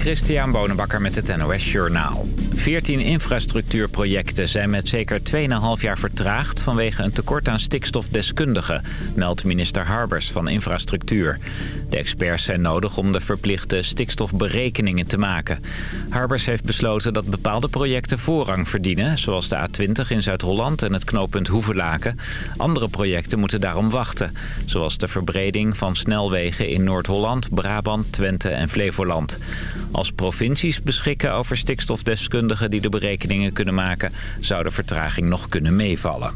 Christian Bonenbakker met het NOS Journaal. 14 infrastructuurprojecten zijn met zeker 2,5 jaar vertraagd... vanwege een tekort aan stikstofdeskundigen, meldt minister Harbers van Infrastructuur. De experts zijn nodig om de verplichte stikstofberekeningen te maken. Harbers heeft besloten dat bepaalde projecten voorrang verdienen... zoals de A20 in Zuid-Holland en het knooppunt Hoevelaken. Andere projecten moeten daarom wachten... zoals de verbreding van snelwegen in Noord-Holland, Brabant, Twente en Flevoland. Als provincies beschikken over stikstofdeskundigen die de berekeningen kunnen maken... zou de vertraging nog kunnen meevallen.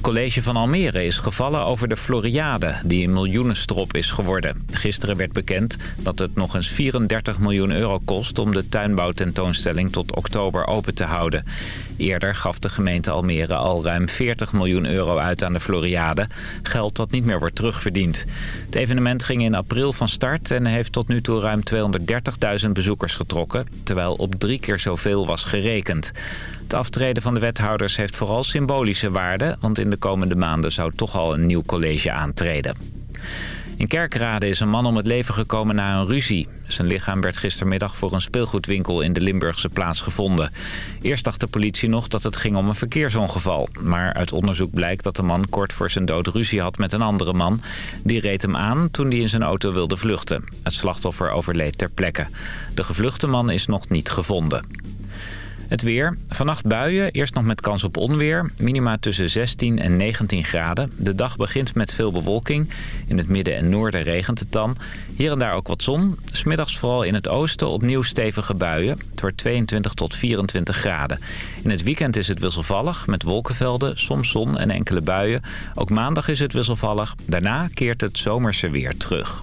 Het college van Almere is gevallen over de Floriade, die een miljoenenstrop is geworden. Gisteren werd bekend dat het nog eens 34 miljoen euro kost om de tuinbouwtentoonstelling tot oktober open te houden. Eerder gaf de gemeente Almere al ruim 40 miljoen euro uit aan de Floriade. Geld dat niet meer wordt terugverdiend. Het evenement ging in april van start en heeft tot nu toe ruim 230.000 bezoekers getrokken. Terwijl op drie keer zoveel was gerekend. Het aftreden van de wethouders heeft vooral symbolische waarde... want in de komende maanden zou toch al een nieuw college aantreden. In Kerkrade is een man om het leven gekomen na een ruzie. Zijn lichaam werd gistermiddag voor een speelgoedwinkel in de Limburgse plaats gevonden. Eerst dacht de politie nog dat het ging om een verkeersongeval. Maar uit onderzoek blijkt dat de man kort voor zijn dood ruzie had met een andere man. Die reed hem aan toen hij in zijn auto wilde vluchten. Het slachtoffer overleed ter plekke. De gevluchte man is nog niet gevonden. Het weer. Vannacht buien, eerst nog met kans op onweer. Minima tussen 16 en 19 graden. De dag begint met veel bewolking. In het midden en noorden regent het dan. Hier en daar ook wat zon. Smiddags vooral in het oosten opnieuw stevige buien. Het wordt 22 tot 24 graden. In het weekend is het wisselvallig met wolkenvelden, soms zon en enkele buien. Ook maandag is het wisselvallig. Daarna keert het zomerse weer terug.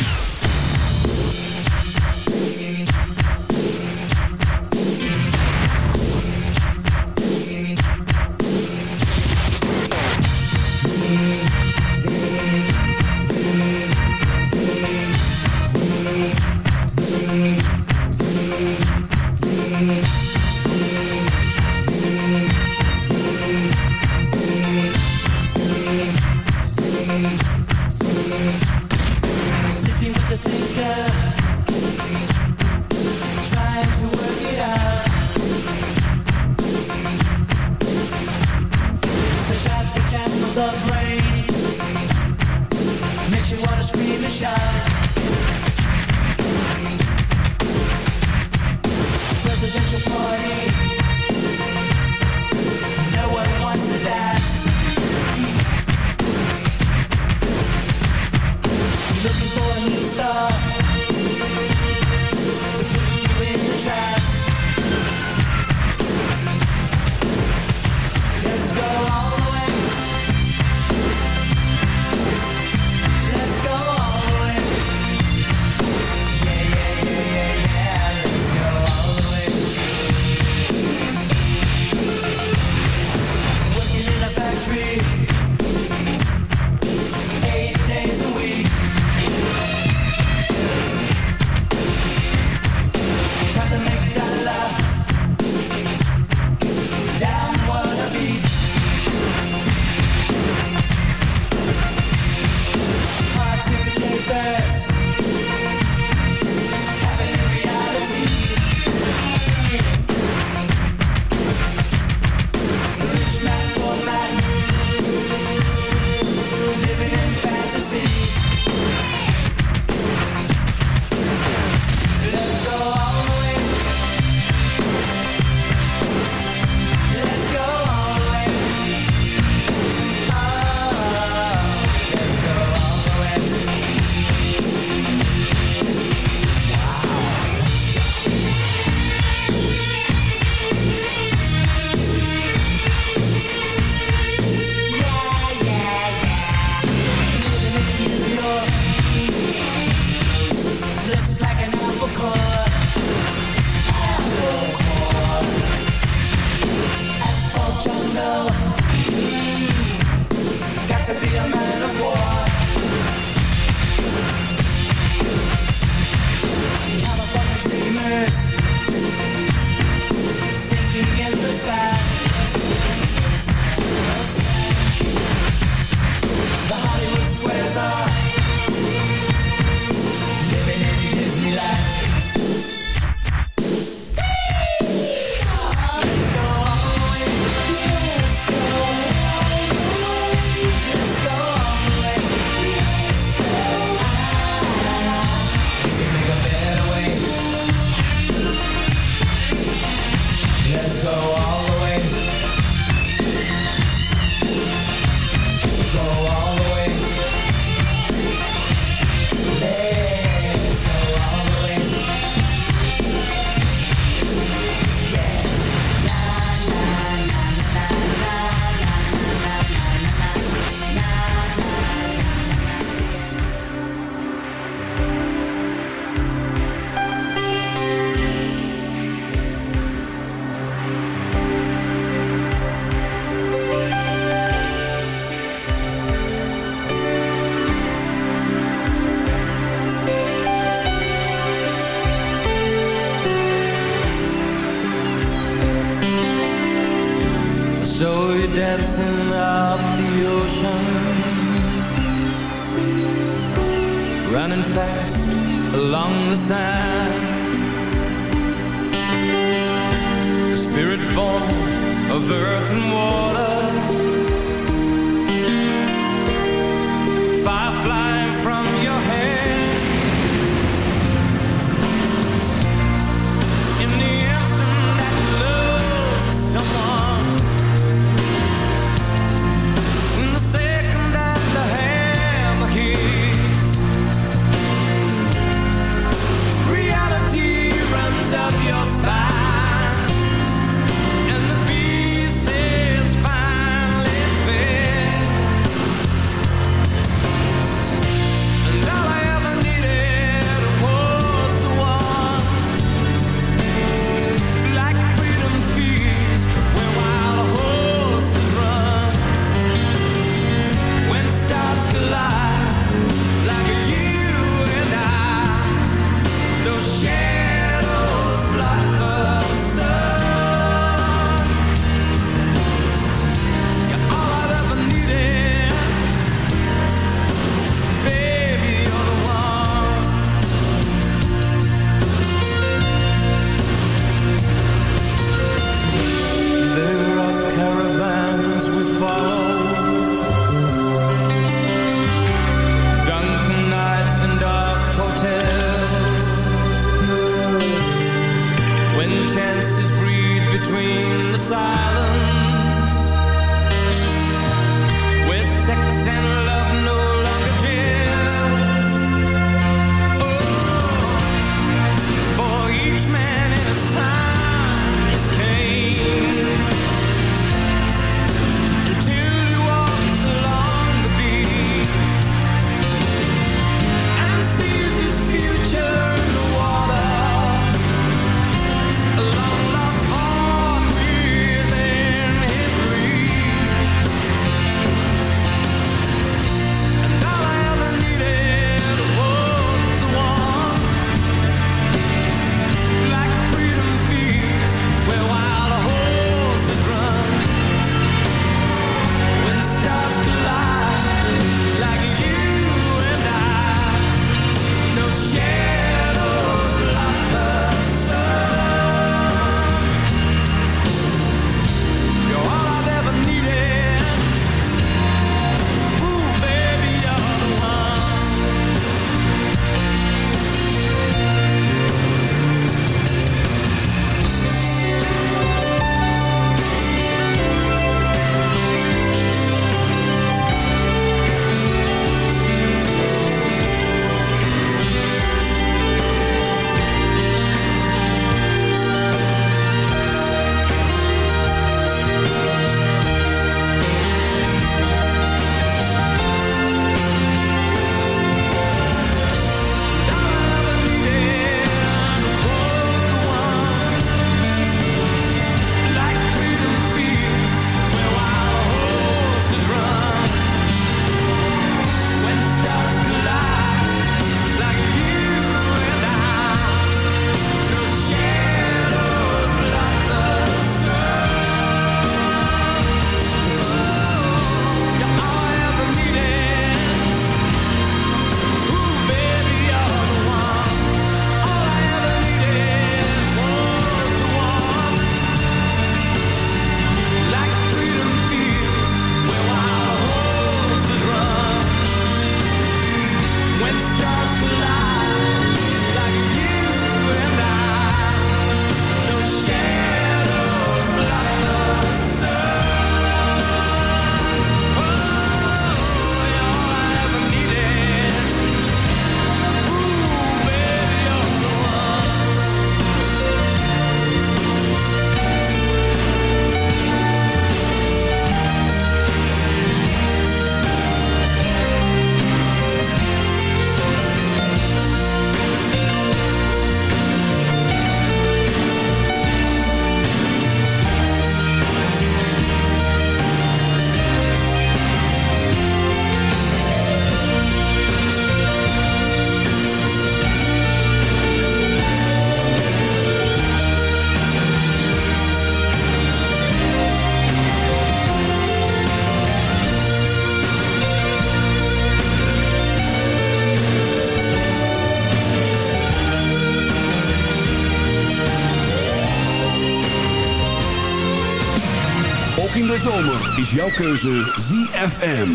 De zomer is jouw keuze ZFM.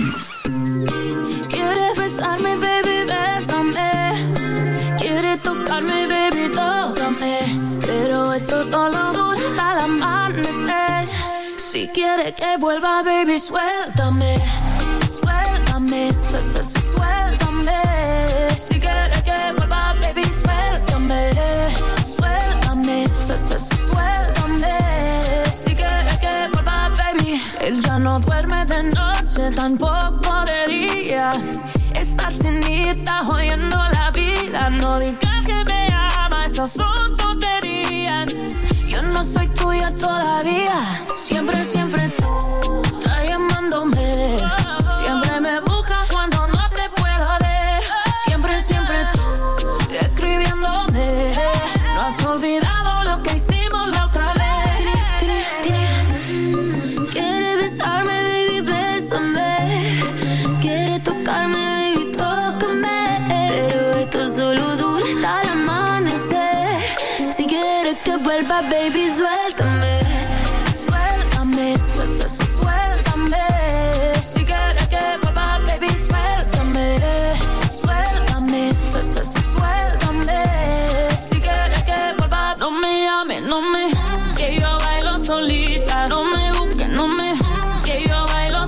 Quieres besarme, baby, bésame. Quieres tocarme, baby. Pero esto solo dura hasta amanecer. Si quieres que vuelva, baby, suéltame. un poco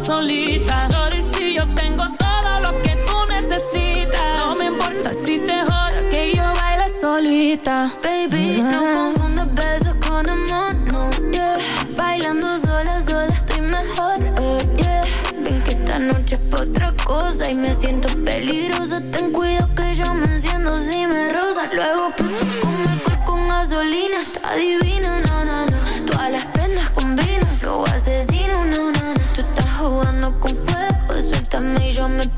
solita. Sorry si yo tengo todo lo que tú necesitas. No me importa si te jodas, que yo bailo solita. Baby, no confundas besos con amor, no, yeah. Bailando sola, sola estoy mejor, eh, yeah. Ven que esta noche es pa' otra cosa y me siento peligrosa. Ten cuidado que yo me enciendo si me rosa. Luego puto como alcohol con gasolina, está divina, no, no, no. Todas las yo me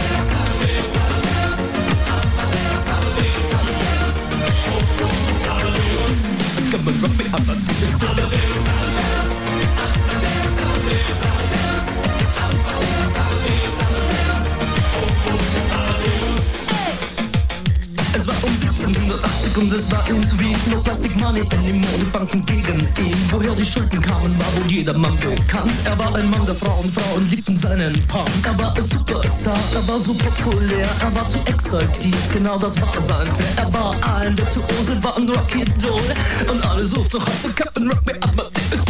um 1780 und es war in Wien No Plastic Money in den Modebanken gegen ihn. Woher die Schulden kamen, war wohl jedermann bekannt. Er war ein Mann der Frauen, Frauen liebten seinen Punk. Er war ein Superstar, er war so populär Er war zu exaltiert, genau das war sein Flair. Er war ein Virtuose, war ein Rocky Doll. Und alle suchten noch heute Captain Rock Me Amadeus Come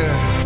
America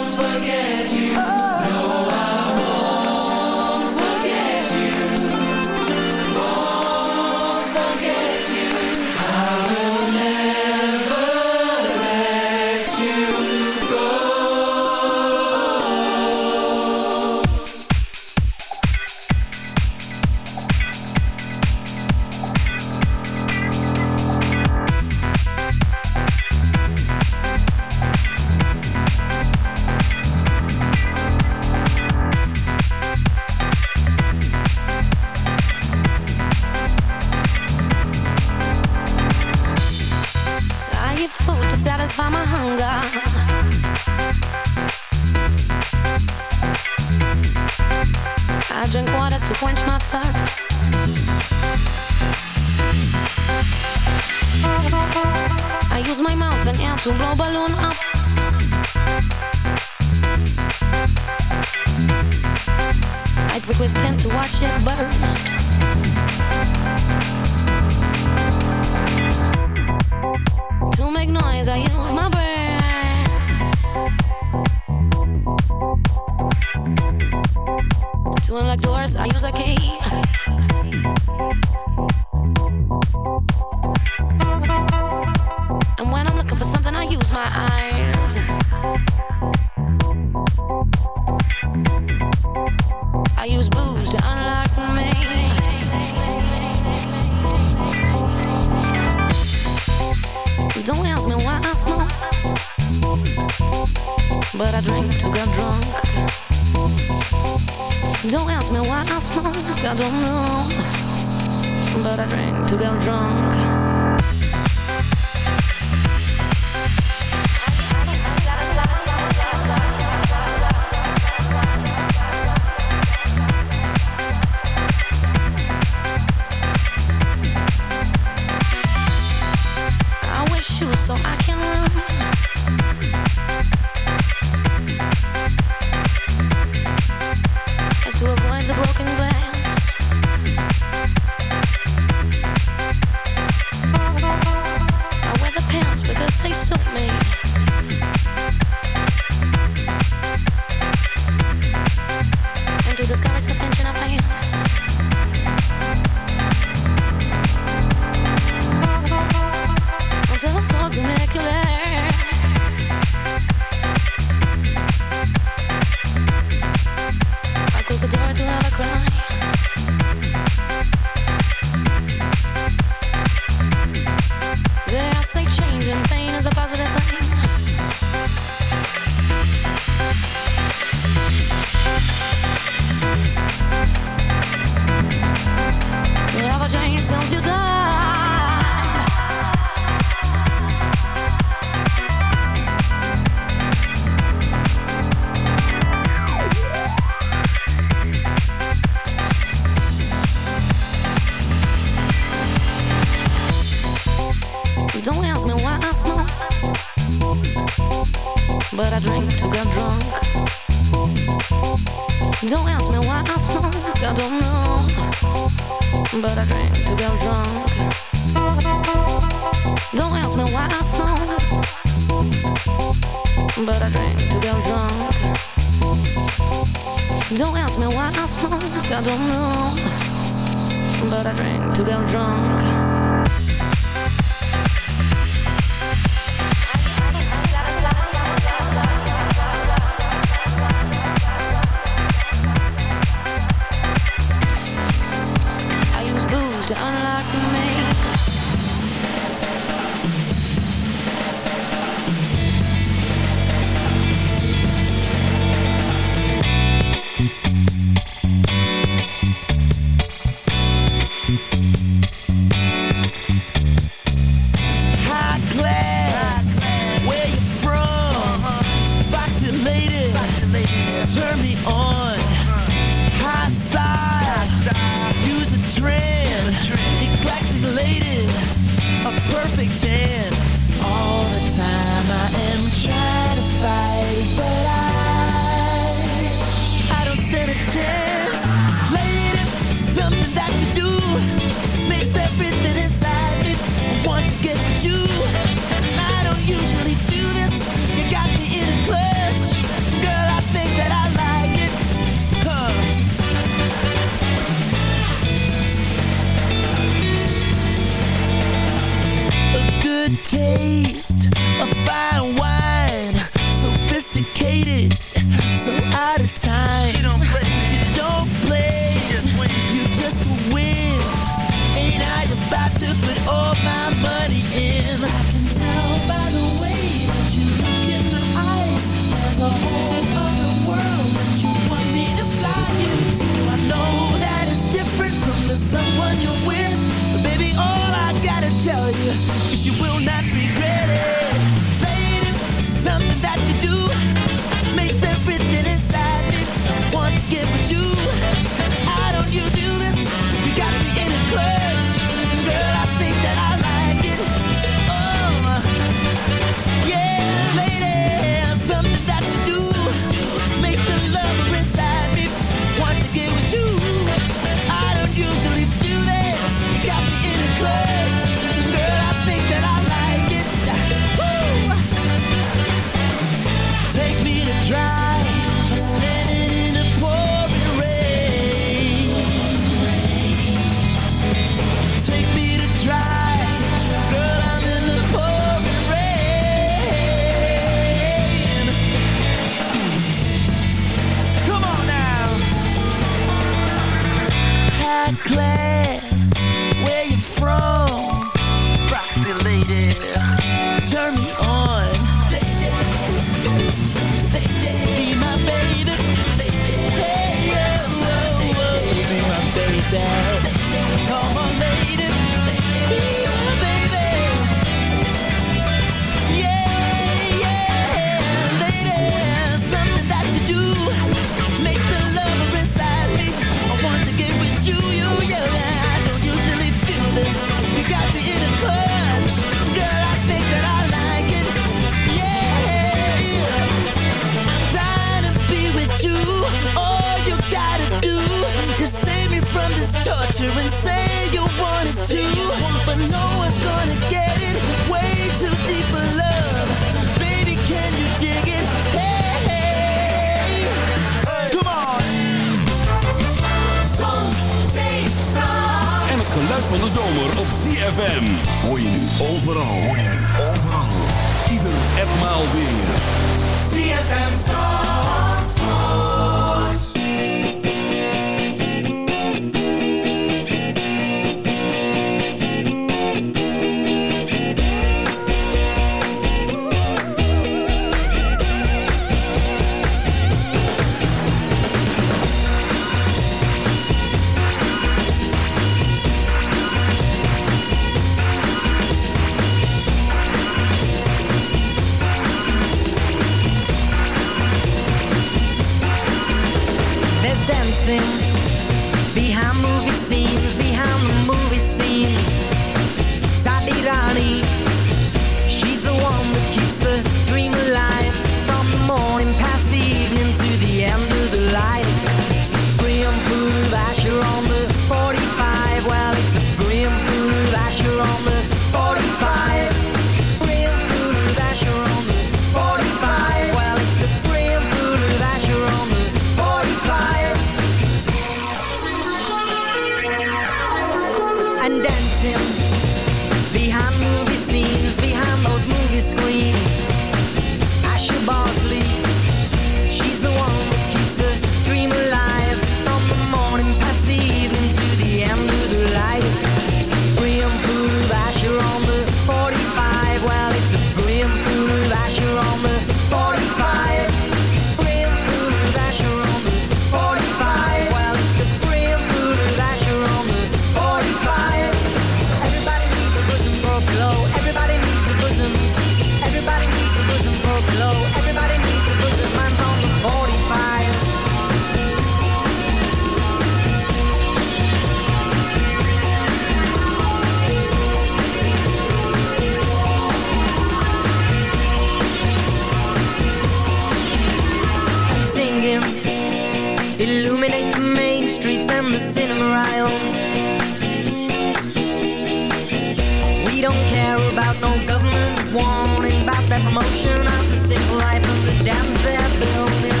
don't care about no government warning about that promotion of the sick life of the damn they're building.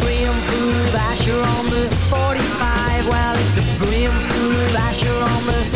Free and prove on the 45. Well, it's a free and prove Asher on the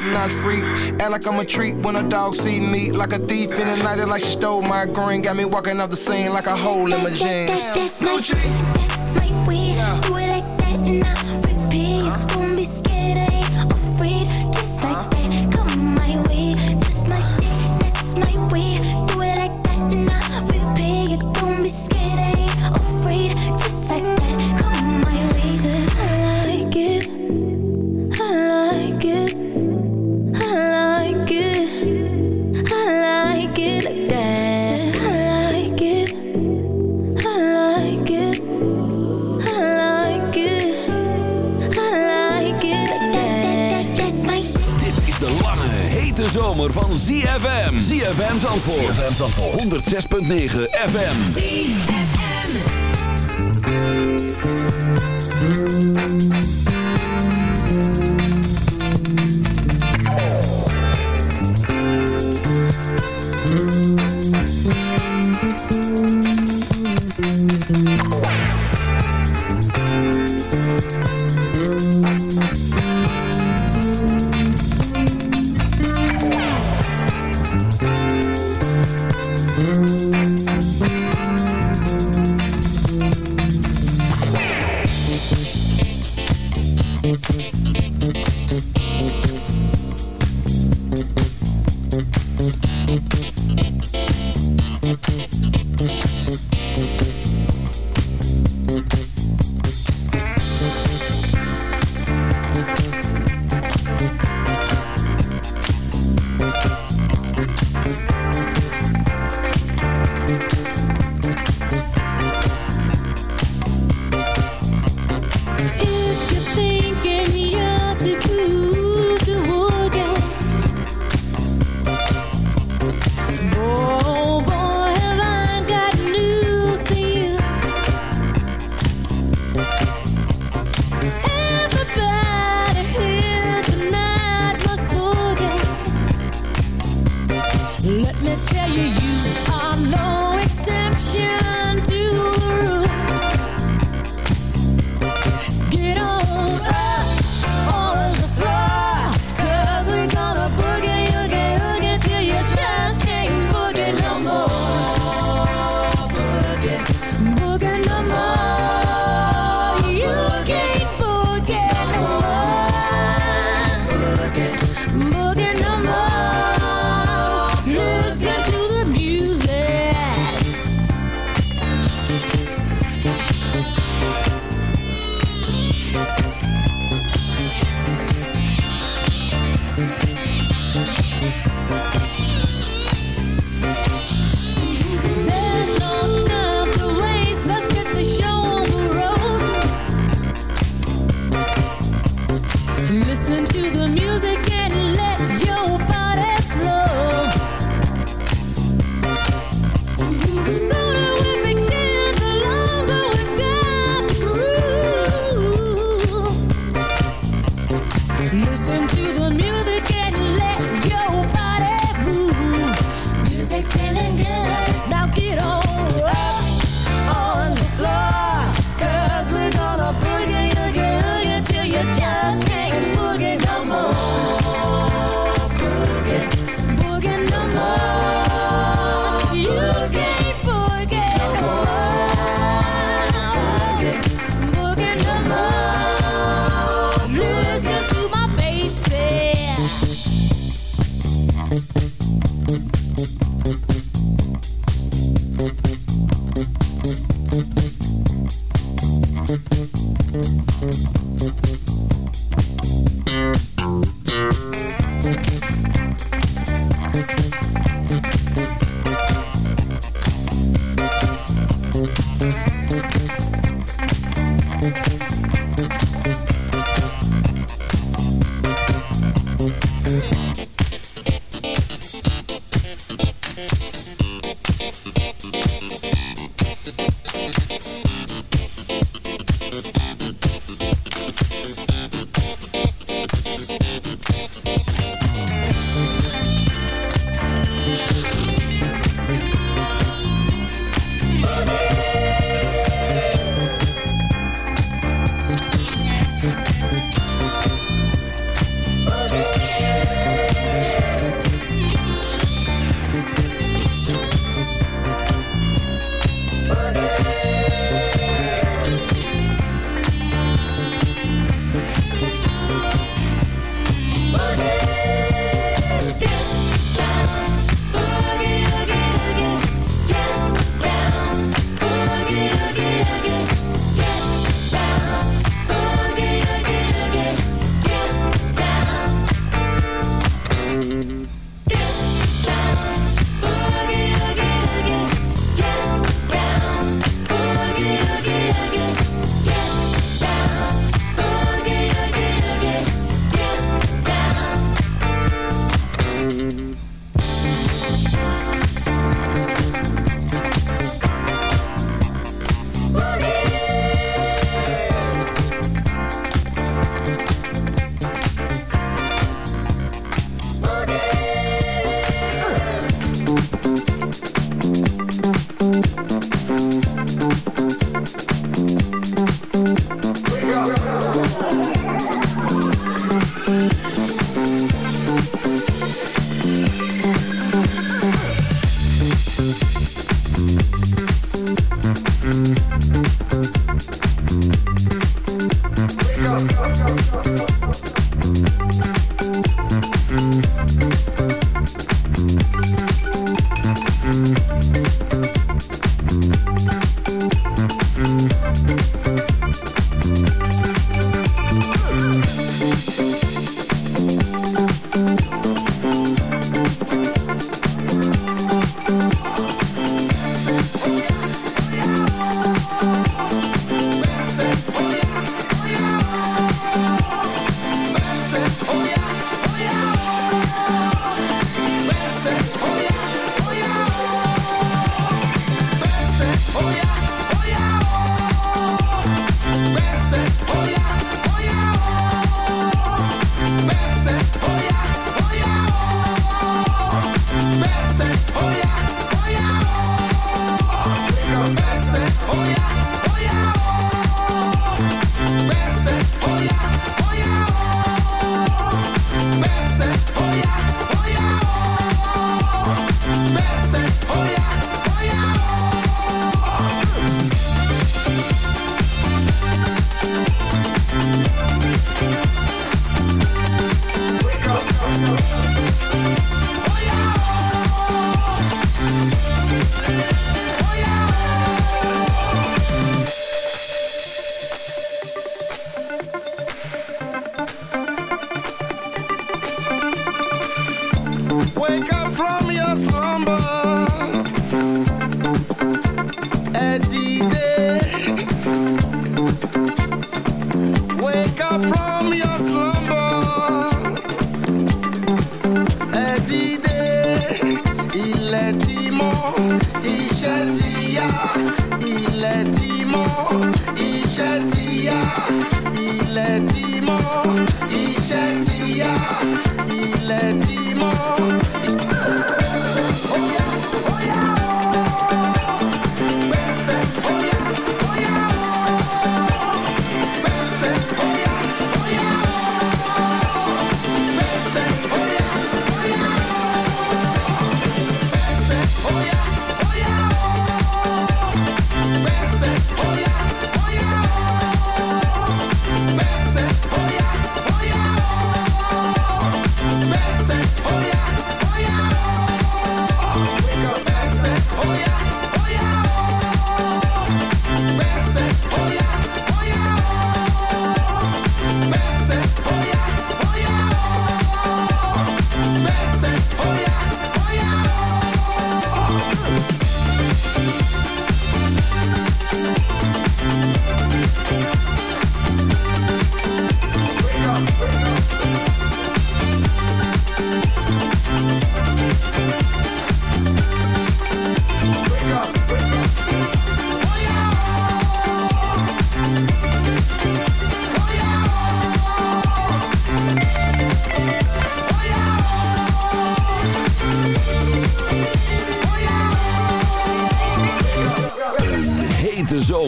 top-notch freak. Act like I'm a treat when a dog see me. Like a thief in the night, like she stole my green. Got me walking off the scene like a hole in my jeans. Gucci. 106.9